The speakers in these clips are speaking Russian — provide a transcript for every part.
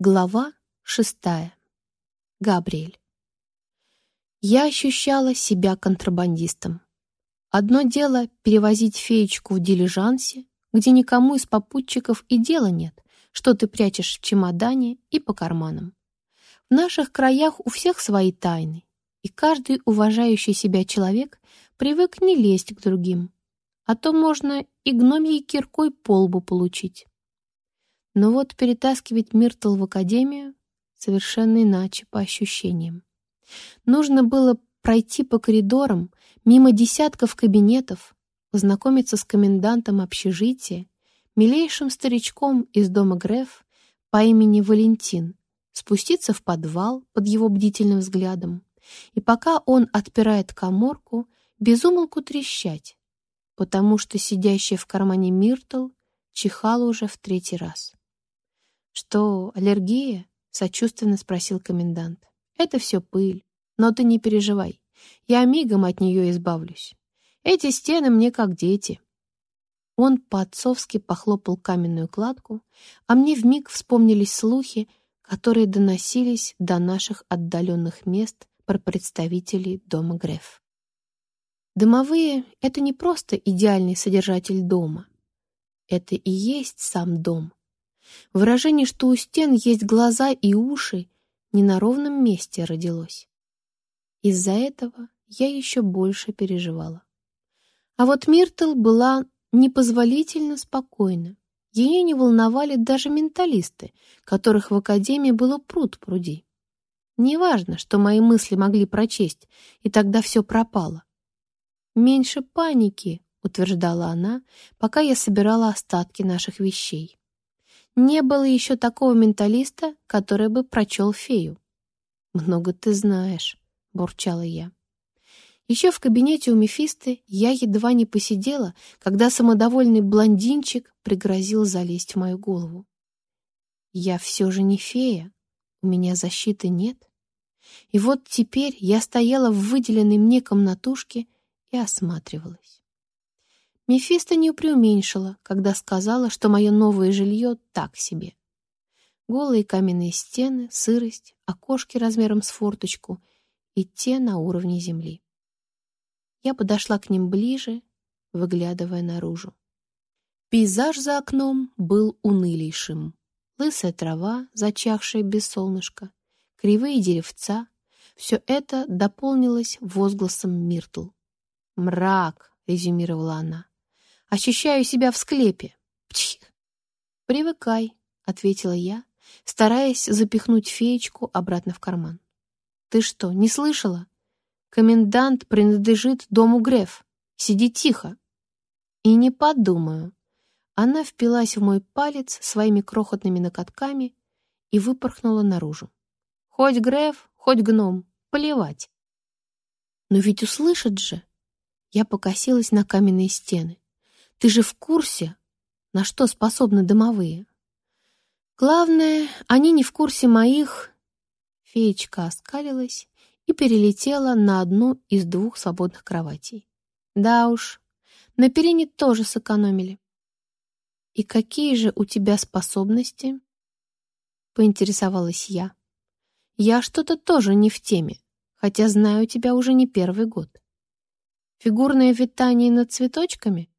Глава шестая. Габриэль. Я ощущала себя контрабандистом. Одно дело перевозить феечку в дилижансе, где никому из попутчиков и дела нет, что ты прячешь в чемодане и по карманам. В наших краях у всех свои тайны, и каждый уважающий себя человек привык не лезть к другим, а то можно и гномьей киркой по лбу получить. Но вот перетаскивать Миртл в академию совершенно иначе по ощущениям. Нужно было пройти по коридорам, мимо десятков кабинетов, познакомиться с комендантом общежития, милейшим старичком из дома Греф по имени Валентин, спуститься в подвал под его бдительным взглядом, и пока он отпирает коморку, безумолку трещать, потому что сидящая в кармане Миртл чихала уже в третий раз. «Что, аллергия?» — сочувственно спросил комендант. «Это все пыль, но ты не переживай, я мигом от нее избавлюсь. Эти стены мне как дети». Он по-отцовски похлопал каменную кладку, а мне вмиг вспомнились слухи, которые доносились до наших отдаленных мест про представителей дома Греф. Домовые — это не просто идеальный содержатель дома. Это и есть сам дом. Выражение, что у стен есть глаза и уши, не на ровном месте родилось. Из-за этого я еще больше переживала. А вот Миртл была непозволительно спокойна. Ее не волновали даже менталисты, которых в Академии было пруд пруди. Неважно, что мои мысли могли прочесть, и тогда все пропало. «Меньше паники», — утверждала она, пока я собирала остатки наших вещей. Не было еще такого менталиста, который бы прочел фею. «Много ты знаешь», — бурчала я. Еще в кабинете у Мефисты я едва не посидела, когда самодовольный блондинчик пригрозил залезть в мою голову. Я все же не фея, у меня защиты нет. И вот теперь я стояла в выделенной мне комнатушке и осматривалась. Мефисто не преуменьшила, когда сказала, что мое новое жилье так себе. Голые каменные стены, сырость, окошки размером с форточку и те на уровне земли. Я подошла к ним ближе, выглядывая наружу. Пейзаж за окном был унылейшим. Лысая трава, зачахшая без солнышка, кривые деревца — все это дополнилось возгласом Миртл. «Мрак», — резюмировала она. Ощущаю себя в склепе. Пчих. Привыкай, ответила я, стараясь запихнуть феечку обратно в карман. Ты что, не слышала? Комендант принадлежит дому Греф. Сиди тихо. И не подумаю. Она впилась в мой палец своими крохотными накатками и выпорхнула наружу. Хоть Греф, хоть гном, плевать. Но ведь услышат же. Я покосилась на каменные стены. Ты же в курсе, на что способны домовые? Главное, они не в курсе моих... Феечка оскалилась и перелетела на одну из двух свободных кроватей. Да уж, на перине тоже сэкономили. «И какие же у тебя способности?» — поинтересовалась я. «Я что-то тоже не в теме, хотя знаю тебя уже не первый год. Фигурное витание над цветочками?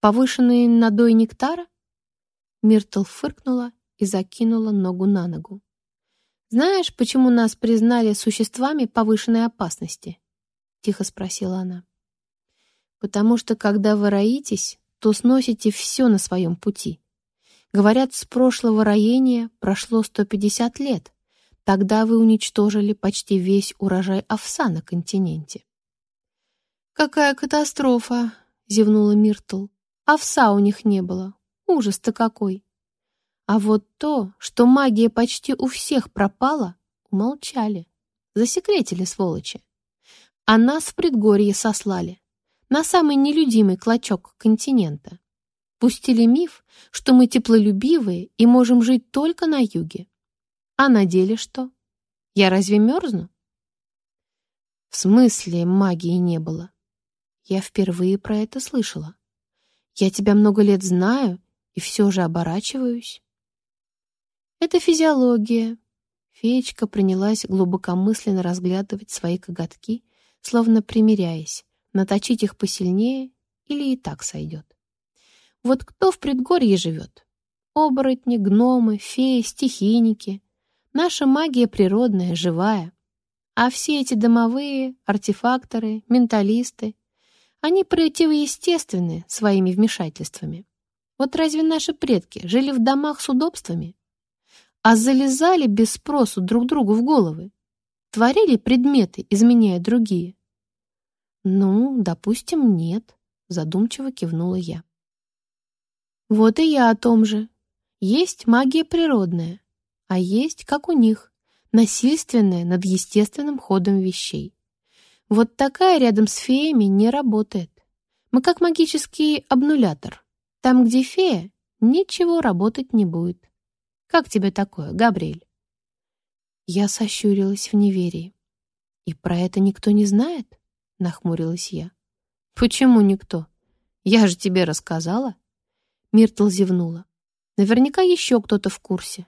Повышенный надой нектара? Миртл фыркнула и закинула ногу на ногу. «Знаешь, почему нас признали существами повышенной опасности?» — тихо спросила она. «Потому что, когда вы роитесь, то сносите все на своем пути. Говорят, с прошлого роения прошло 150 лет. Тогда вы уничтожили почти весь урожай овса на континенте». «Какая катастрофа!» — зевнула Миртл. Овса у них не было. Ужас-то какой. А вот то, что магия почти у всех пропала, умолчали. Засекретили, сволочи. А нас в предгорье сослали. На самый нелюдимый клочок континента. Пустили миф, что мы теплолюбивые и можем жить только на юге. А на деле что? Я разве мерзну? В смысле магии не было? Я впервые про это слышала. Я тебя много лет знаю и все же оборачиваюсь. Это физиология. Феечка принялась глубокомысленно разглядывать свои коготки, словно примиряясь, наточить их посильнее или и так сойдет. Вот кто в предгорье живет? Оборотни, гномы, феи, стихийники. Наша магия природная, живая. А все эти домовые, артефакторы, менталисты, они противоестественны своими вмешательствами. Вот разве наши предки жили в домах с удобствами? А залезали без спросу друг другу в головы? Творили предметы, изменяя другие? Ну, допустим, нет, задумчиво кивнула я. Вот и я о том же. Есть магия природная, а есть, как у них, насильственная над естественным ходом вещей. Вот такая рядом с феями не работает. Мы как магический обнулятор. Там, где фея, ничего работать не будет. Как тебе такое, Габриэль? Я сощурилась в неверии. И про это никто не знает? Нахмурилась я. Почему никто? Я же тебе рассказала. Миртл зевнула. Наверняка еще кто-то в курсе.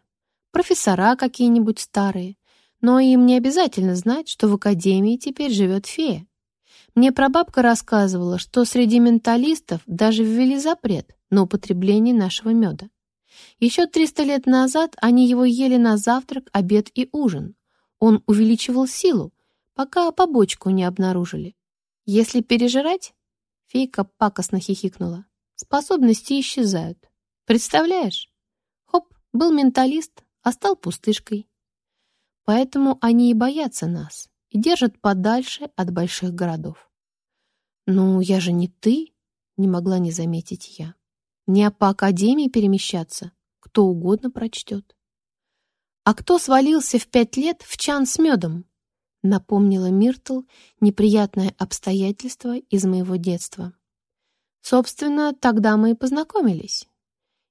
Профессора какие-нибудь старые. Но им не обязательно знать, что в академии теперь живет фея. Мне прабабка рассказывала, что среди менталистов даже ввели запрет на употребление нашего меда. Еще 300 лет назад они его ели на завтрак, обед и ужин. Он увеличивал силу, пока побочку не обнаружили. Если пережирать, фейка пакостно хихикнула, способности исчезают. Представляешь? Хоп, был менталист, а стал пустышкой. Поэтому они и боятся нас, и держат подальше от больших городов. «Ну, я же не ты», — не могла не заметить я. «Не по академии перемещаться, кто угодно прочтет». «А кто свалился в пять лет в чан с медом?» — напомнила Миртл неприятное обстоятельство из моего детства. «Собственно, тогда мы и познакомились.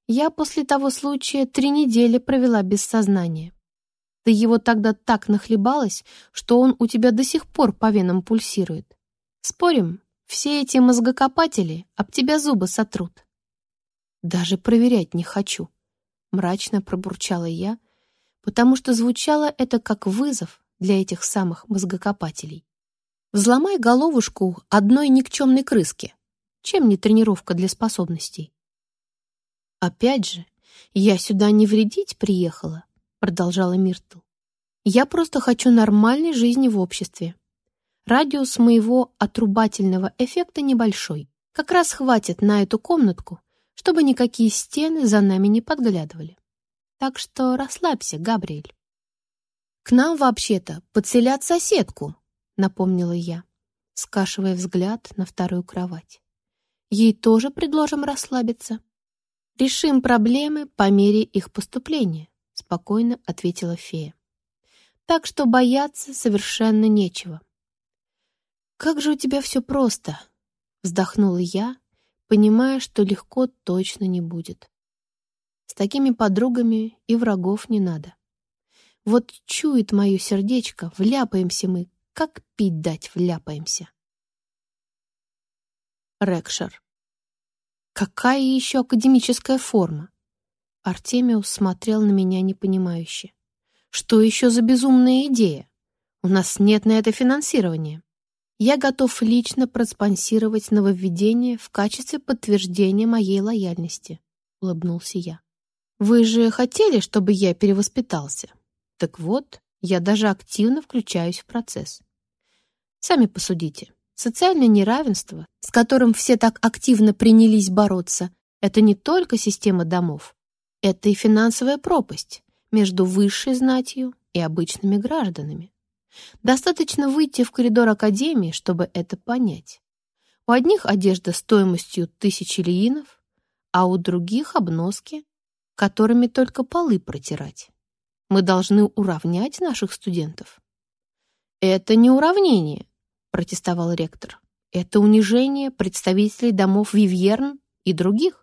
Я после того случая три недели провела без сознания. Ты его тогда так нахлебалась, что он у тебя до сих пор по венам пульсирует. Спорим, все эти мозгокопатели об тебя зубы сотрут. Даже проверять не хочу, мрачно пробурчала я, потому что звучало это как вызов для этих самых мозгокопателей. Взломай головушку одной никчемной крыски. Чем не тренировка для способностей? Опять же, я сюда не вредить приехала, продолжала Миртл. «Я просто хочу нормальной жизни в обществе. Радиус моего отрубательного эффекта небольшой. Как раз хватит на эту комнатку, чтобы никакие стены за нами не подглядывали. Так что расслабься, Габриэль». «К нам вообще-то подселят соседку», — напомнила я, скашивая взгляд на вторую кровать. «Ей тоже предложим расслабиться. Решим проблемы по мере их поступления спокойно ответила фея. Так что бояться совершенно нечего. Как же у тебя все просто, вздохнула я, понимая, что легко точно не будет. С такими подругами и врагов не надо. Вот чует мое сердечко, вляпаемся мы, как пить дать вляпаемся. Рекшер. Какая еще академическая форма? Артемиус смотрел на меня непонимающе. «Что еще за безумная идея? У нас нет на это финансирования. Я готов лично проспонсировать нововведение в качестве подтверждения моей лояльности», — улыбнулся я. «Вы же хотели, чтобы я перевоспитался? Так вот, я даже активно включаюсь в процесс. Сами посудите. Социальное неравенство, с которым все так активно принялись бороться, это не только система домов, это и финансовая пропасть между высшей знатью и обычными гражданами. Достаточно выйти в коридор академии, чтобы это понять. У одних одежда стоимостью тысячи лиинов, а у других обноски, которыми только полы протирать. Мы должны уравнять наших студентов. «Это не уравнение», — протестовал ректор. «Это унижение представителей домов Вивьерн и других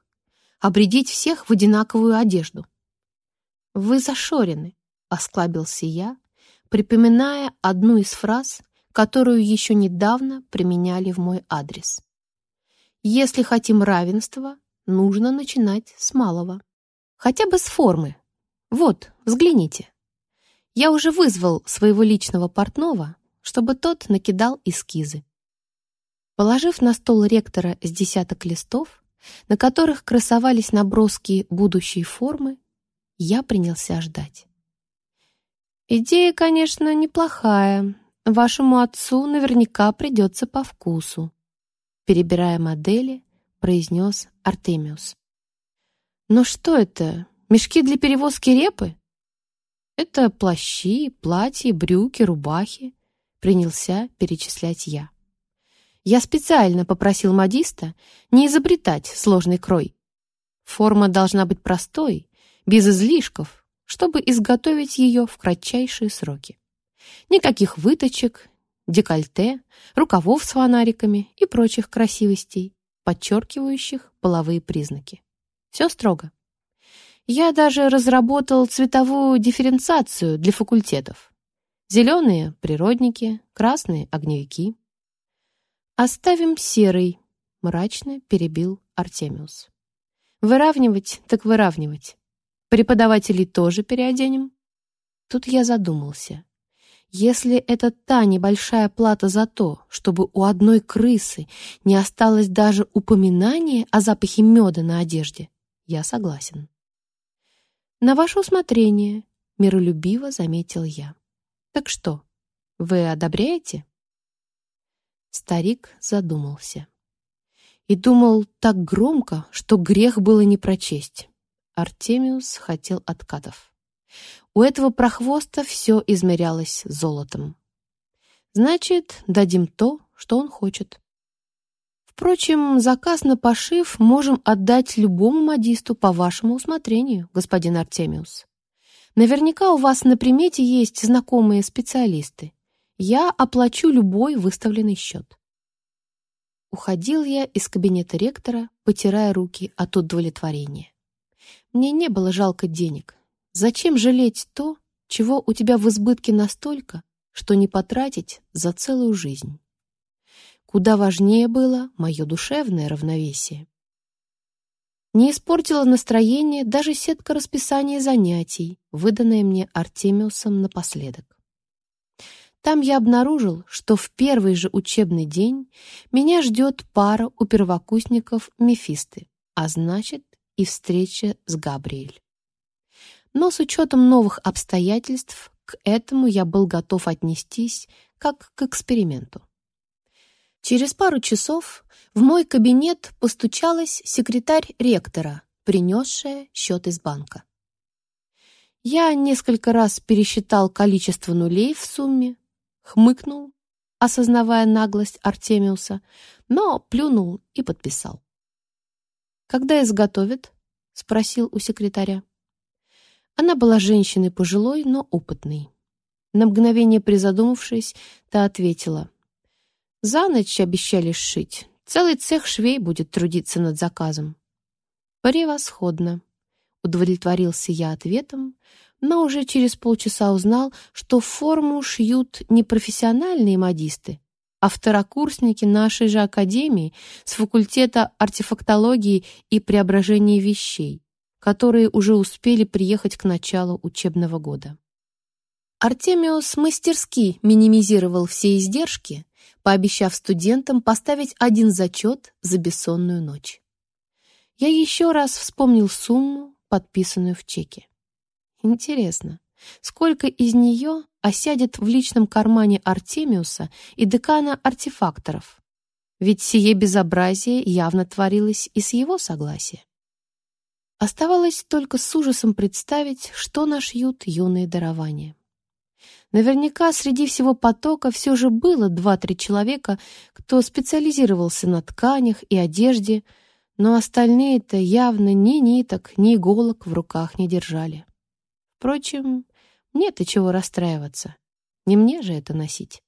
обредить всех в одинаковую одежду. «Вы зашорены», — осклабился я, припоминая одну из фраз, которую еще недавно применяли в мой адрес. «Если хотим равенства, нужно начинать с малого. Хотя бы с формы. Вот, взгляните. Я уже вызвал своего личного портного, чтобы тот накидал эскизы. Положив на стол ректора с десяток листов, на которых красовались наброски будущей формы, я принялся ждать. Идея, конечно, неплохая. Вашему отцу наверняка придется по вкусу. Перебирая модели, произнес Артемиус. Но что это? Мешки для перевозки репы? Это плащи, платья, брюки, рубахи, принялся перечислять я. Я специально попросил модиста не изобретать сложный крой. Форма должна быть простой, без излишков, чтобы изготовить ее в кратчайшие сроки. Никаких выточек, декольте, рукавов с фонариками и прочих красивостей, подчеркивающих половые признаки. Все строго. Я даже разработал цветовую дифференциацию для факультетов. Зеленые — природники, красные — огневики. «Оставим серый», — мрачно перебил Артемиус. «Выравнивать так выравнивать. Преподавателей тоже переоденем?» Тут я задумался. Если это та небольшая плата за то, чтобы у одной крысы не осталось даже упоминания о запахе меда на одежде, я согласен. «На ваше усмотрение», — миролюбиво заметил я. «Так что, вы одобряете?» Старик задумался. И думал так громко, что грех было не прочесть. Артемиус хотел откатов. У этого прохвоста все измерялось золотом. Значит, дадим то, что он хочет. Впрочем, заказ на пошив можем отдать любому модисту по вашему усмотрению, господин Артемиус. Наверняка у вас на примете есть знакомые специалисты. Я оплачу любой выставленный счет. Уходил я из кабинета ректора, потирая руки от удовлетворения. Мне не было жалко денег. Зачем жалеть то, чего у тебя в избытке настолько, что не потратить за целую жизнь? Куда важнее было мое душевное равновесие. Не испортила настроение даже сетка расписания занятий, выданная мне Артемиусом напоследок. Там я обнаружил, что в первый же учебный день меня ждет пара у первокурсников Мефисты, а значит и встреча с Габриэль. Но с учетом новых обстоятельств к этому я был готов отнестись как к эксперименту. Через пару часов в мой кабинет постучалась секретарь ректора, принесшая счет из банка. Я несколько раз пересчитал количество нулей в сумме, хмыкнул, осознавая наглость Артемиуса, но плюнул и подписал. «Когда изготовят?» — спросил у секретаря. Она была женщиной пожилой, но опытной. На мгновение призадумавшись, та ответила. «За ночь обещали сшить. Целый цех швей будет трудиться над заказом». «Превосходно!» — удовлетворился я ответом, но уже через полчаса узнал, что форму шьют не профессиональные модисты, а второкурсники нашей же академии с факультета артефактологии и преображения вещей, которые уже успели приехать к началу учебного года. Артемиус мастерски минимизировал все издержки, пообещав студентам поставить один зачет за бессонную ночь. Я еще раз вспомнил сумму, подписанную в чеке. Интересно, сколько из нее осядет в личном кармане Артемиуса и декана артефакторов? Ведь сие безобразие явно творилось и с его согласия. Оставалось только с ужасом представить, что нашьют юные дарования. Наверняка среди всего потока все же было два-три человека, кто специализировался на тканях и одежде, но остальные-то явно ни ниток, ни иголок в руках не держали. Впрочем, нет и чего расстраиваться. Не мне же это носить.